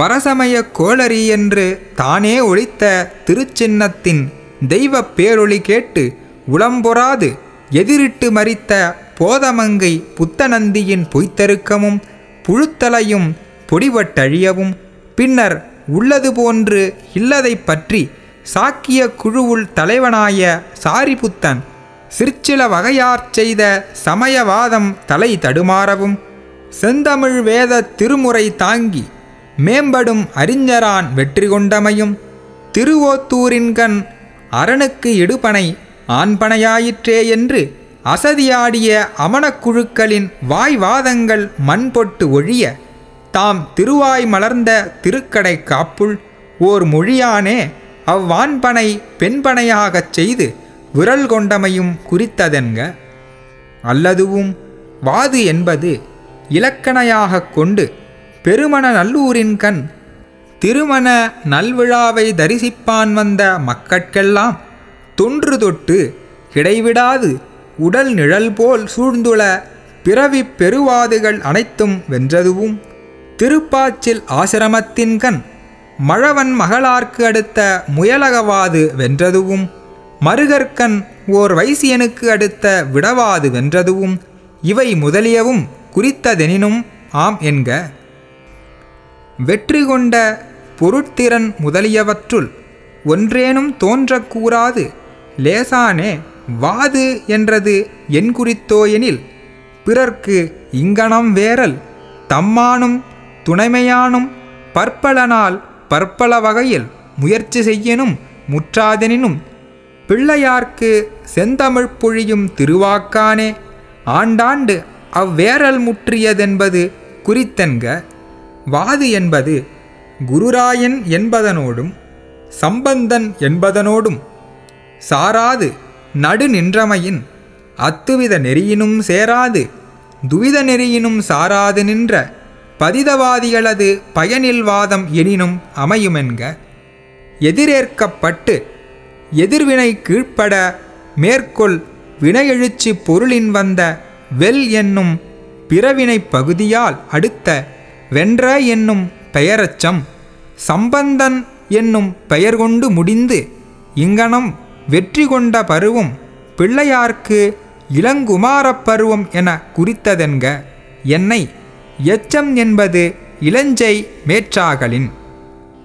பரசமய கோளரி என்று தானே ஒழித்த திருச்சின்னத்தின் தெய்வப் பேரொளி கேட்டு உளம்பொறாது எதிரிட்டு மறித்த போதமங்கை புத்தநந்தியின் பொய்த்தருக்கமும் புழுத்தலையும் பொடிவட்டழியவும் பின்னர் உள்ளது போன்று இல்லதை பற்றி சாக்கிய குழுவுள் தலைவனாய சாரிபுத்தன் சிற்சில வகையார் செய்த சமயவாதம் தலை தடுமாறவும் செந்தமிழ் வேத திருமுறை தாங்கி மேம்படும் அறிஞரான் வெற்றி கொண்டமையும் திருவோத்தூரின்கண் அரணுக்கு இடுபனை ஆண்பனையாயிற்றே என்று அசதியாடிய அமனக்குழுக்களின் வாய்வாதங்கள் மண்பொட்டு ஒழிய தாம் திருவாய் மலர்ந்த திருக்கடை காப்புள் ஓர் மொழியானே அவ்வாண்பனை பெண்பனையாகச் செய்து விரல் கொண்டமையும் குறித்ததென்க. அல்லதுவும் வாது என்பது இலக்கணையாகக் கொண்டு பெருமண நல்லூரின் கண் திருமண நல்விழாவை தரிசிப்பான் வந்த மக்கட்கெல்லாம் தொன்று தொட்டு கிடைவிடாது உடல் நிழல் போல் சூழ்ந்துள பிறவிப் பெருவாதுகள் அனைத்தும் வென்றதுவும் திருப்பாச்சில் ஆசிரமத்தின் கண் மழவன் மகளார்க்கு அடுத்த முயலகவாது வென்றதுவும் மருகற்கண் ஓர் வைசியனுக்கு அடுத்த விடவாது வென்றதுவும் இவை முதலியவும் குறித்ததெனினும் ஆம் என்க வெற்றி கொண்ட பொருட்திறன் முதலியவற்றுள் ஒன்றேனும் தோன்றக்கூறாது. லேசானே வாது என்றது என் குறித்தோயெனில் பிறர்க்கு இங்கனம் வேறல் தம்மானும் துணைமையானும் பற்பலனால் பற்பல வகையில் முயற்சி செய்யனும் முற்றாதெனினும் பிள்ளையார்க்கு செந்தமிழ் பொழியும் திருவாக்கானே ஆண்டாண்டு அவ்வேரல் முற்றியதென்பது குறித்தென்க வாது என்பது குருராயன் என்பதனோடும் சம்பந்தன் என்பதனோடும் சாராது நடு நின்றமையின் அத்துவித நெறியினும் சேராது துவித நெறியினும் சாராது நின்ற பதிதவாதிகளது பயனில் வாதம் எனினும் அமையுமென்க எதிரேற்கப்பட்டு எதிர்வினை கீழ்ப்பட மேற்கொள் வினையெழுச்சி பொருளின் வந்த வெல் என்னும் பிறவினைப் பகுதியால் அடுத்த வென்ற என்னும் பெயரச்சம். சம்பந்தன் என்னும் பெயர் கொண்டு முடிந்து இங்கனம் வெற்றி கொண்ட பருவம் பிள்ளையார்க்கு இளங்குமாரப் பருவம் என குறித்ததென்க என்னை எச்சம் என்பது இளஞ்சை மேற்றாகலின்.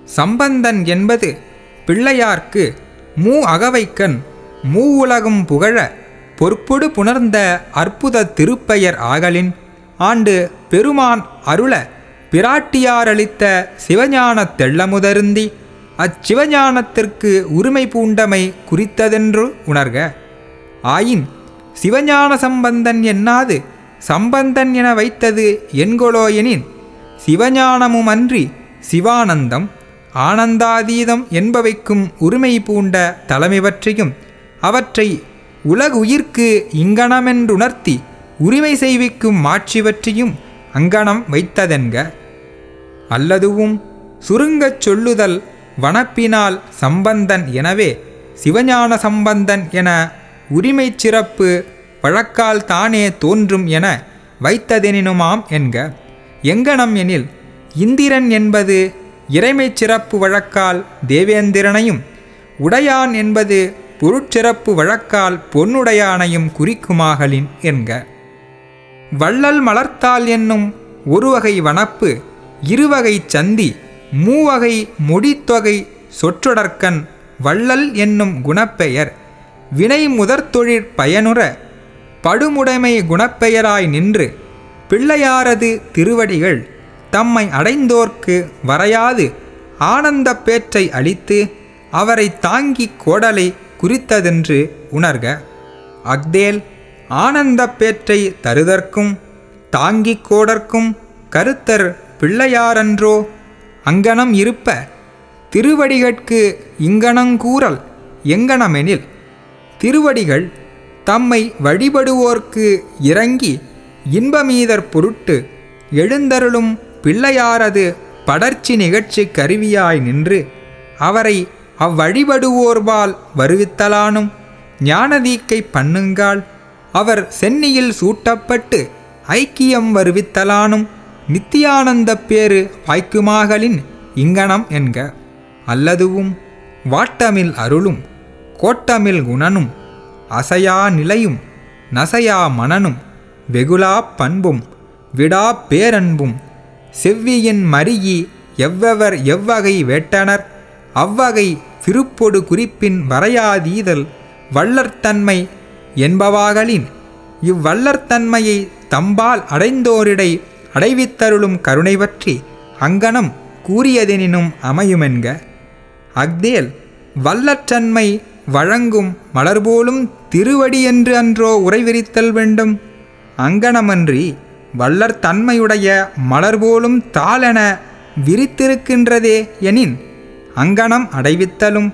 சம்பந்தன் என்பது பிள்ளையார்க்கு மூ அகவைக்கண் மூவுலகும் புகழ பொற்பொடு புணர்ந்த அற்புத திருப்பெயர் ஆகலின். ஆண்டு பெருமான் அருள பிராட்டியாரளித்த சிவஞானத் தெள்ளமுதருந்தி அச்சிவஞானத்திற்கு உரிமை பூண்டமை குறித்ததென்று உணர்க. ஆயின் சிவஞான சம்பந்தன் என்னாது? சம்பந்தன் என வைத்தது என்கொலோ எனின் சிவஞானமுமன்றி சிவானந்தம் ஆனந்தாதீதம் என்பவைக்கும் உரிமை பூண்ட தலைமைவற்றையும் அவற்றை உலகுயிர்க்கு இங்கனமென்றுணர்த்தி உரிமை செய்விக்கும் மாட்சிவற்றையும் அங்கனம் வைத்ததென்க. அல்லதுவும் சுருங்கச் சொல்லுதல் வனப்பினால் சம்பந்தன் எனவே சிவஞான சம்பந்தன் என உரிமைச் சிறப்பு வழக்கால் தானே தோன்றும் என வைத்ததெனினுமாம் என்க. எங்கனம் எனில் இந்திரன் என்பது இறைமைச் சிறப்பு வழக்கால் தேவேந்திரனையும் உடையான் என்பது பொருட்சிறப்பு வழக்கால் பொன்னுடையானையும் குறிக்குமாகலின் என்க. வள்ளல் மலர்த்தால் என்னும் ஒருவகை வனப்பு இருவகை சந்தி மூவகை முடித்தொகை சொற்றொடர்க்கன் வள்ளல் என்னும் குணப்பெயர். வினை முதற்தொழிற் பயனுற படுமுடைமை குணப்பெயராய் நின்று பிள்ளையாரது திருவடிகள் தம்மை அடைந்தோர்க்கு வரையாது ஆனந்த பேற்றை அளித்து அவரை தாங்கிக் கோடலை குறித்ததென்று உணர்க. அக்தேல் ஆனந்த பேற்றை தருதற்கும் தாங்கிக் கோடற்கும் கருத்தர் பிள்ளையாரன்றோ? அங்கனம் இருப்ப. திருவடிகட்கு இங்கனங்கூறல் எங்கனமெனில். திருவடிகள் தம்மை வழிபடுவோர்க்கு இறங்கி இன்பமீதற் பொருட்டு எழுந்தருளும் பிள்ளையாரது படர்ச்சி நிகழ்ச்சி கருவியாய் நின்று அவரை அவ்வழிபடுவோர்பால் வருவித்தலானும் ஞானதீக்கை பண்ணுங்கால் அவர் சென்னியில் சூட்டப்பட்டு ஐக்கியம் வருவித்தலானும் நித்தியானந்த பேரு வாய்க்குமாகலின் இங்கனம் என்க. அல்லதுவும் வாட்டமில் அருளும் கோட்டமில் குணனும் அசையா நிலையும் நசையா மனனும் வெகுலா பண்பும் விடா பேரன்பும் செவ்வியின் மரியி எவ்வவர் எவ்வகை வேட்டனர் அவ்வகை திருப்பொடு குறிப்பின் வரையாதீதல் வள்ளர்த்தன்மை என்பவாகலின் இவ்வள்ளர்த்தன்மையை தம்பால் அடைந்தோரிடை அடைவித்தருளும் கருணை பற்றி அங்கனம் கூறியதெனினும் அமையுமென்க. அக்தேல் வல்லற்றன்மை வழங்கும் மலர்போலும் திருவடி என்று அன்றோ உரைவிரித்தல் வேண்டும். அங்கனமன்றி வல்லற்தன்மையுடைய மலர்போலும் தாளென விரித்திருக்கின்றதே எனின் அங்கனம் அடைவித்தலும்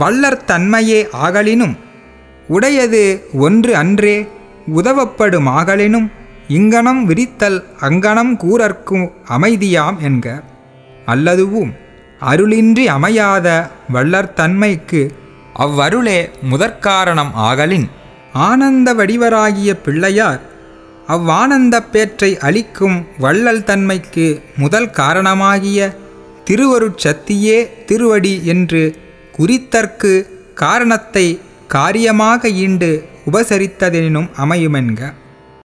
வல்லற்தன்மையே ஆகலினும் உடையது ஒன்று அன்றே உதவப்படும் ஆகலினும் இங்கனம் விரித்தல் அங்கனம் கூறற்கும் அமைதியாம் என்க. அல்லதுவும் அருளின்றி அமையாத வள்ளற்தன்மைக்கு அவ்வருளே முதற்காரணம் ஆகலின். ஆனந்த வடிவராகிய பிள்ளையார் அவ்வானந்தப் பேற்றை அளிக்கும் வள்ளல் தன்மைக்கு முதல் காரணமாகிய திருவருட்சத்தியே திருவடி என்று குறித்தற்கு காரணத்தை காரியமாக ஈண்டு உபசரித்ததெனினும் அமையுமென்க.